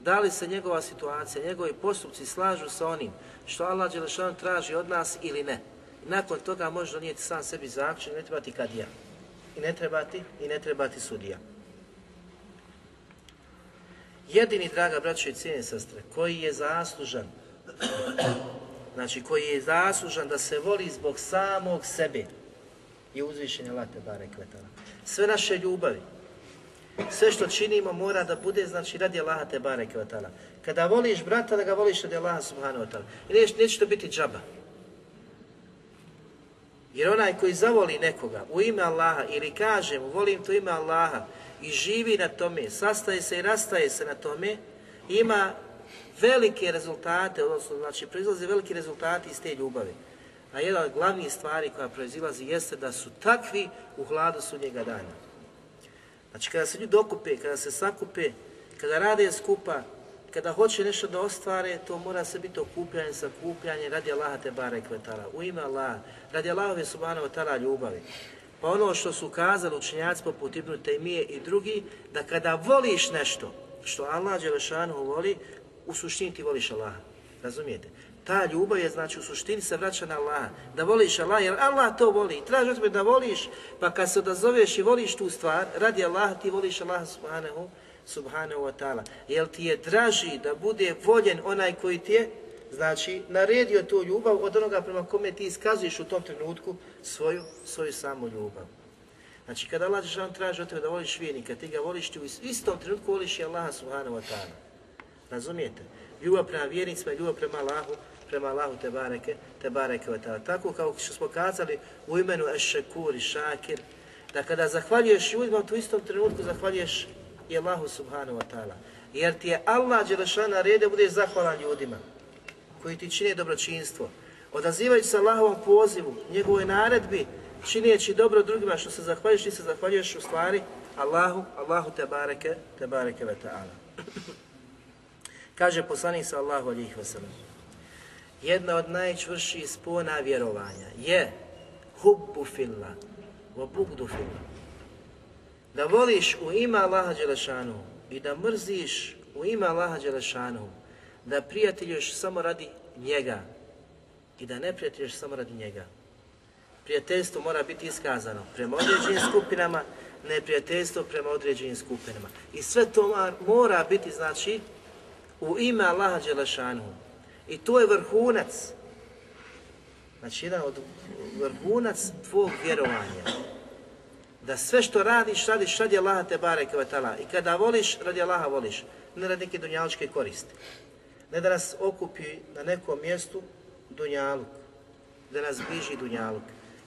Da li se njegova situacija, njegovi postupci slažu sa onim što Allah Đelešanu traži od nas ili ne. Nakon toga može donijeti sam sebi zaključak, ne treba ti kad ja i ne trebati i ne trebati sudija. Jedini, draga braćo i cijene sestre, koji je zaslužan, znači koji je zaslužan da se voli zbog samog sebe, je uzvišenje late bare kvetala. Sve naše ljubavi, sve što činimo mora da bude, znači, radi Allaha te bare kvetala. Kada voliš brata, da ga voliš radi Allaha subhanahu wa ta'ala. I neće, neće to biti džaba. Jer onaj koji zavoli nekoga u ime Allaha ili kaže mu volim to ime Allaha i živi na tome, sastaje se i rastaje se na tome, ima velike rezultate, odnosno znači proizlaze veliki rezultati iz te ljubavi. A jedna od glavnih stvari koja proizilazi jeste da su takvi u hladu sudnjega dana. Znači kada se ljudi okupe, kada se sakupe, kada rade skupa, kada hoće nešto da ostvare, to mora se biti okupljanje, sakupljanje radi Allaha te bare kvetala, u ime Allaha, radi Allahove subhanahu ta'ala ljubavi. Pa ono što su kazali učenjaci poput Ibnu Tejmije i drugi, da kada voliš nešto što Allah Đelešanu voli, u suštini ti voliš Allaha. Razumijete? Ta ljubav je znači u suštini se vraća na Allaha. Da voliš Allaha, jer Allah to voli. Traži od da voliš, pa kad se odazoveš i voliš tu stvar, radi Allaha ti voliš Allaha subhanahu subhanahu wa ta'ala. Jel ti je draži da bude voljen onaj koji ti je, znači, naredio tu ljubav od onoga prema kome ti iskazuješ u tom trenutku svoju, svoju samu ljubav. Znači, kada Allah Žešan traži od tebe da voliš vijenika, ti ga voliš, ti u istom trenutku voliš i Allaha subhanahu wa ta'ala. Razumijete? Ljubav prema vjernicima, ljubav prema Allahu, prema Allahu te bareke, te bareke Tako kao što smo kazali u imenu Ešekur i Šakir, da kada zahvaljuješ ljudima, u istom trenutku zahvaljuješ i Allahu subhanahu wa ta'ala. Jer ti je Allah Đelešana naredio da budeš zahvalan ljudima koji ti čine dobročinstvo. Odazivajući se Allahovom pozivu, njegovoj naredbi, čineći dobro drugima što se zahvaljuješ, ti se zahvaljuješ u stvari Allahu, Allahu te bareke, te bareke ve ta'ala. Kaže poslanik sallahu alihi wasallam, jedna od najčvrših spona vjerovanja je hubbu filla, wa bugdu filla. Da voliš u ime Allaha Đelešanu i da mrziš u ime Allaha Đelešanu, da prijateljuješ samo radi njega i da ne prijateljuješ samo radi njega. Prijateljstvo mora biti iskazano prema određenim skupinama, neprijateljstvo prema određenim skupinama. I sve to mora biti, znači, u ime Allaha Đelešanu. I to je vrhunac. Znači, jedan od vrhunac tvog vjerovanja. Da sve što radiš, radiš radi Allaha te bareke I kada voliš, radi Allaha voliš. Ne radi neke dunjaličke koristi. Ne da nas okupi na nekom mjestu dunjaluk. Da nas bliži dunjaluk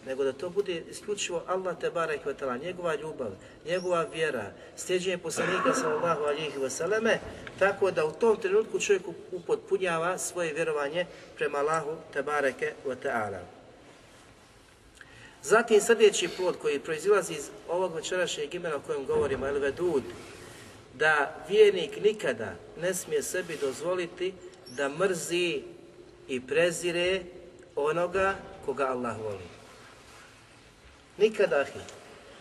nego da to bude isključivo Allah te barek njegova ljubav, njegova vjera, sljeđenje poslanika sallallahu alihi vseleme, tako da u tom trenutku čovjek upotpunjava svoje vjerovanje prema Allahu te bareke Zatim sljedeći plod koji proizilazi iz ovog večerašnjeg imena o kojem govorimo, El Vedud, da vjernik nikada ne smije sebi dozvoliti da mrzi i prezire onoga koga Allah voli. Nikada.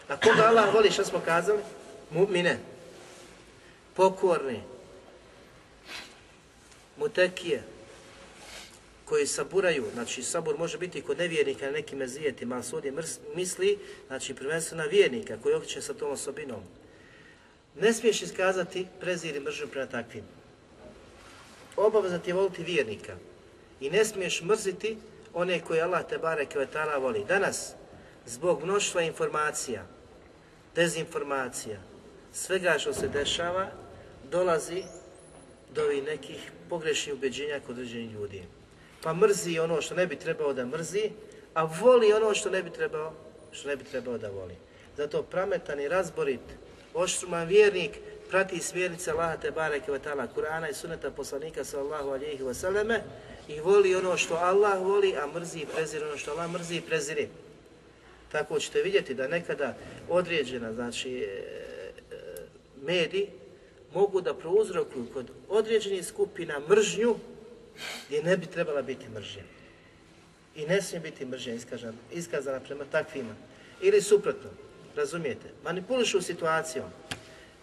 A koga Allah voli, što smo kazali? Mu'mine. Pokorni. Mutekije. Koji saburaju, znači sabur može biti kod nevjernika na nekim mezijetima, ali se misli, znači prvenstveno na vjernika koji okreće sa tom osobinom. Ne smiješ iskazati prezir i mržnju prema takvim. Obaveza ti je voliti vjernika. I ne smiješ mrziti one koje Allah te bare kvetala voli. Danas, zbog mnoštva informacija, dezinformacija, svega što se dešava, dolazi do ovih nekih pogrešnih ubeđenja kod određenih ljudi. Pa mrzi ono što ne bi trebao da mrzi, a voli ono što ne bi trebao, što ne bi trebao da voli. Zato prametan i razborit, oštruman vjernik prati smjernice Allaha te bareke ve Kur'ana i suneta poslanika sallallahu alejhi ve i voli ono što Allah voli, a mrzi i prezire ono što Allah mrzi i prezire. Tako ćete vidjeti da nekada određena, znači, e, e, mediji mogu da prouzrokuju kod određenih skupina mržnju gdje ne bi trebala biti mržnja. I ne smije biti mržnja iskazana, iskazana prema takvima. Ili suprotno, razumijete, manipulišu situacijom.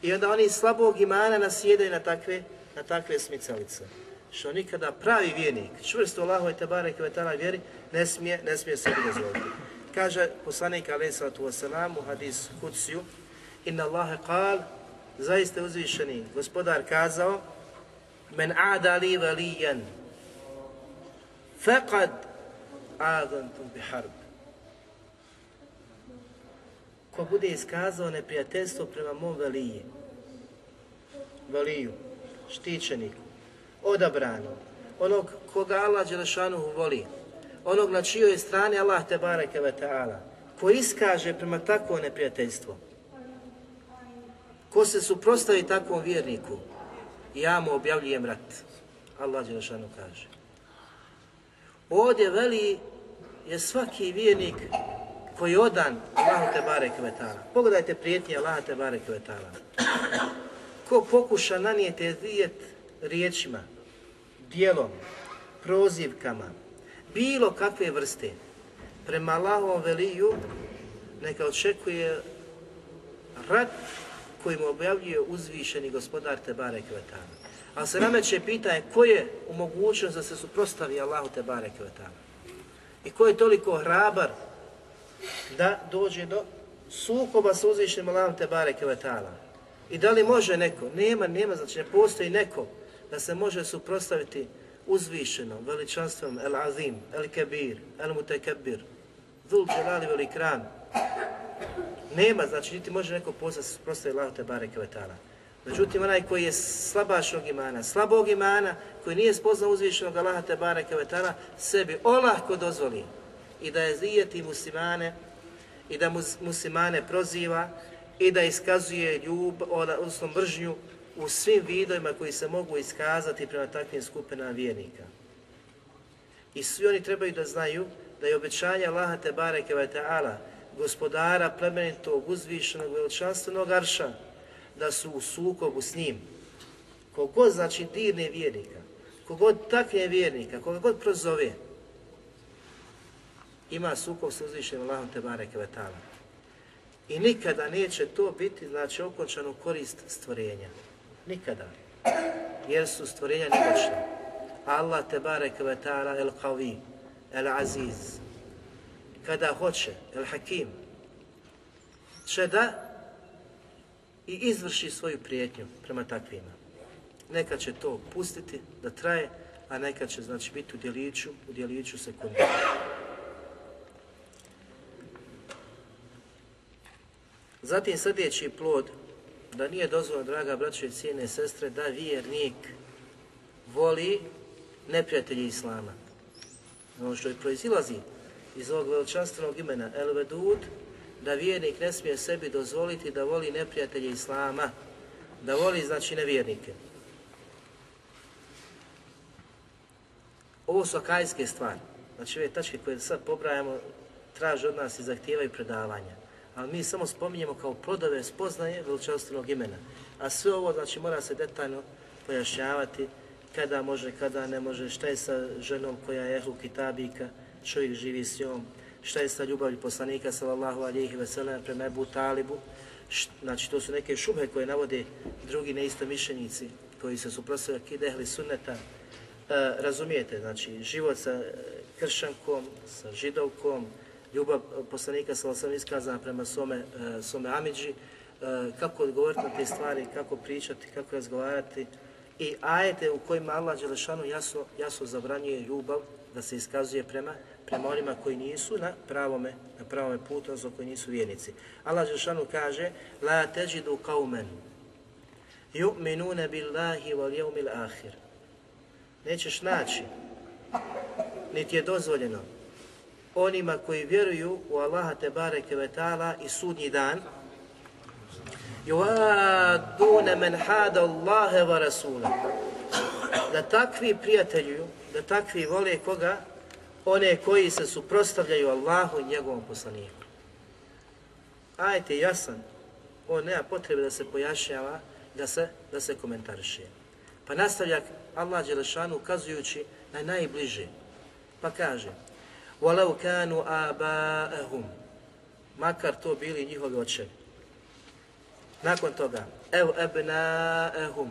I onda oni slabog imana nasjedaju na takve, na takve smicalice. Što nikada pravi vjernik, čvrsto Allahove te barek i vjeri, ne smije, ne smije sebi dozvoliti. Kaže poslanik alaih sallatu wasalam u hadis Kudsiju Inna Allahe kal zaista uzvišeni gospodar kazao Men ada li valijan faqad adantum bi harb. Ko bude iskazao neprijateljstvo prema mom veliji veliju, štićeniku, odabrano, onog koga Allah Đelešanuhu voli, onog na čijoj strani Allah te bareke ve ta'ala, ko iskaže prema takvo neprijateljstvo, ko se suprostavi takvom vjerniku, ja mu objavljujem rat. Allah Đelešanu kaže. Ovdje veli je svaki vjernik koji je odan Allahu te bareke ve ta'ala. Pogledajte prijetnje Allah te bareke ve ta'ala. Ko pokuša nanijeti rijet riječima, dijelom, prozivkama, bilo kakve vrste prema Allahovom veliju neka očekuje rat koji mu objavljuje uzvišeni gospodar Tebare Kvetana. Ali se nameće pitanje ko je u mogućnost da se suprostavi Allahu Tebare Kvetana. I ko je toliko hrabar da dođe do sukoba sa uzvišenim Allahom Tebare Kvetana. I da li može neko? Nema, nema, znači ne postoji neko da se može suprostaviti uzvišeno, veličanstvom, el azim, el kebir, el mutekebir, dhul dželali velikran. Nema, znači niti može neko pozvati suprostavi Allah te bare kvetala. Međutim, onaj koji je slabašnog imana, slabog imana, koji nije spoznao uzvišenog Allaha te bareke sebi olahko dozvoli i da je zijeti muslimane i da muslimane proziva i da iskazuje ljub, odnosno mržnju u svim vidovima koji se mogu iskazati prema takvim skupinama vjernika. I svi oni trebaju da znaju da je obećanje Allaha te bareke ve ta'ala, gospodara plemenitog, uzvišenog, veličanstvenog arša, da su u sukobu s njim. Kogod znači dirne vjernika, kogod takne vjernika, koga god prozove, ima sukob s uzvišenim Allahom te bareke ve ta'ala. I nikada neće to biti, znači, okončano korist stvorenja. Nikada. Jer su stvorenja nemoćne. Allah te barek ve ta'ala el qavi, el aziz. Kada hoće, el hakim, će da i izvrši svoju prijetnju prema takvima. Neka će to pustiti da traje, a neka će znači biti u djeliću, u djeliću sekundu. Zatim sljedeći plod, da nije dozvoljeno, draga braćo i cijene sestre, da vjernik voli neprijatelji Islama. Ono što je proizilazi iz ovog veličanstvenog imena El Vedud, da vjernik ne smije sebi dozvoliti da voli neprijatelje Islama, da voli znači nevjernike. Ovo su akajske stvari. Znači ove tačke koje sad pobrajamo traže od nas i zahtijevaju predavanja ali mi samo spominjemo kao plodove spoznaje veličanstvenog imena. A sve ovo znači mora se detaljno pojašnjavati kada može, kada ne može, šta je sa ženom koja je ehlu kitabika, čovjek živi s njom, šta je sa ljubavlju poslanika sallallahu alihi veselam prema Ebu Talibu, znači to su neke šube koje navode drugi neistomišljenici koji se suprotstavljaju kide ehli sunneta, e, razumijete, znači život sa kršankom, sa židovkom, ljubav poslanika sa sam iskazana prema svome, e, svome Amidži, e, kako odgovoriti na te stvari, kako pričati, kako razgovarati i ajete u kojima Allah Đelešanu jasno, jasno zabranjuje ljubav da se iskazuje prema, prema onima koji nisu na pravome, na pravome putu, odnosno koji nisu vjernici. Allah Đelešanu kaže La teđidu kaumen yu'minune billahi wal jevmil ahir. Nećeš naći, niti je dozvoljeno onima koji vjeruju u Allaha te bareke ve taala i sudnji dan. Yuaduna man hada Allaha wa rasula da takvi prijateljuju da takvi vole koga? One koji se suprotstavljaju Allahu i njegovom poslaniku. Ajte jasan. On nema potrebe da se pojašnjava da se, da se komentariše. Pa nastavlja Allah Đelešanu ukazujući na najbliže. Pa kaže وَلَوْ كَانُوا آبَاءَهُمْ Makar to bili njihovi očevi. Nakon toga, ev ebnaehum,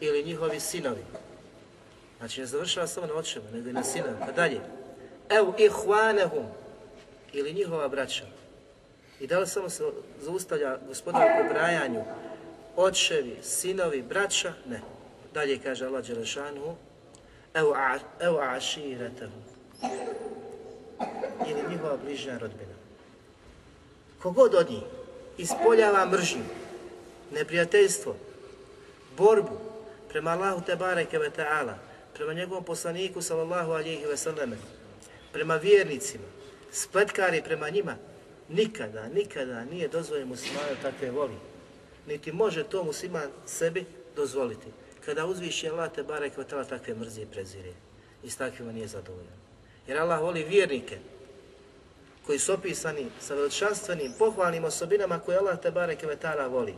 ili njihovi sinovi. Znači, ne završava samo na očeva, nego i na sinovi. Pa dalje, ev ihvanehum, ili njihova braća. I da li samo se zaustavlja gospodar u prebrajanju očevi, sinovi, braća? Ne. Dalje kaže Allah Đelešanu, ev aširetehum, ili njihova bližnja rodbina. Kogod od njih ispoljava mržnju, neprijateljstvo, borbu prema Allahu te bareke ve ta'ala, prema njegovom poslaniku sallallahu alihi ve sallame, prema vjernicima, spletkari prema njima, nikada, nikada nije dozvoljeno muslimanu takve voli. Niti može to musliman sebi dozvoliti. Kada uzviši Allah te bareke ve ta'ala takve mrzije i prezire. I s takvima nije zadovoljan. Jer Allah voli vjernike koji su opisani sa veličanstvenim, pohvalnim osobinama koje Allah te bareke vetara voli.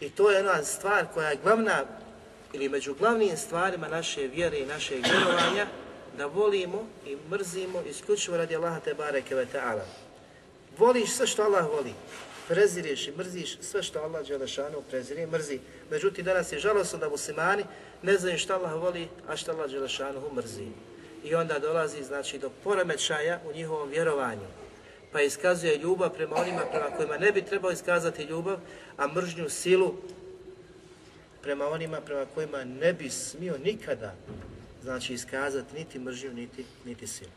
I to je ona stvar koja je glavna, ili među glavnim stvarima naše vjere i našeg vjerovanja, da volimo i mrzimo isključivo radi Allaha te bareke vetara. Voliš sve što Allah voli, preziriš i mrziš sve što Allah Đelešanu preziri i mrzi. Međutim, danas je žalostno da muslimani ne znaju što Allah voli, a što Allah Đelešanu mrzi i onda dolazi znači do poremećaja u njihovom vjerovanju. Pa iskazuje ljubav prema onima prema kojima ne bi trebao iskazati ljubav, a mržnju silu prema onima prema kojima ne bi smio nikada znači iskazati niti mržnju, niti, niti silu.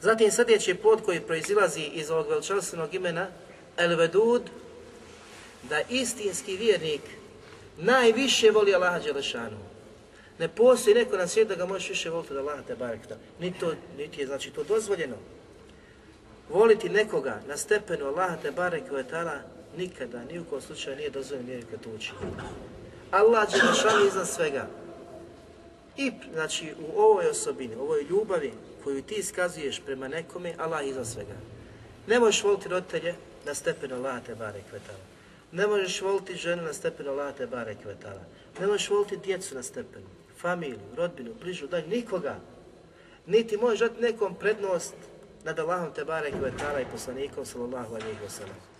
Zatim sljedeći plod koji proizilazi iz ovog veličanstvenog imena El Vedud da istinski vjernik najviše voli Allaha Đelešanu. Ne postoji neko na svijetu da ga možeš više voliti od Allaha te. Niti, to, niti je znači to dozvoljeno. Voliti nekoga na stepenu Allaha te ta'ala nikada, ni u kojem slučaju nije dozvoljeno vjernik da to učini. Allah Đelešanu iznad svega. I znači u ovoj osobini, ovoj ljubavi koju ti iskazuješ prema nekome, Allah iza svega. Ne možeš voliti roditelje na stepenu Allaha te bare kvetala. Ne možeš voliti ženu na stepenu Allaha te bare kvetala. Ne možeš voliti djecu na stepenu, familiju, rodbinu, bližu, dalje, nikoga. Niti možeš dati nekom prednost nad Allahom te bare kvetala i poslanikom sallallahu alaihi wa sallam.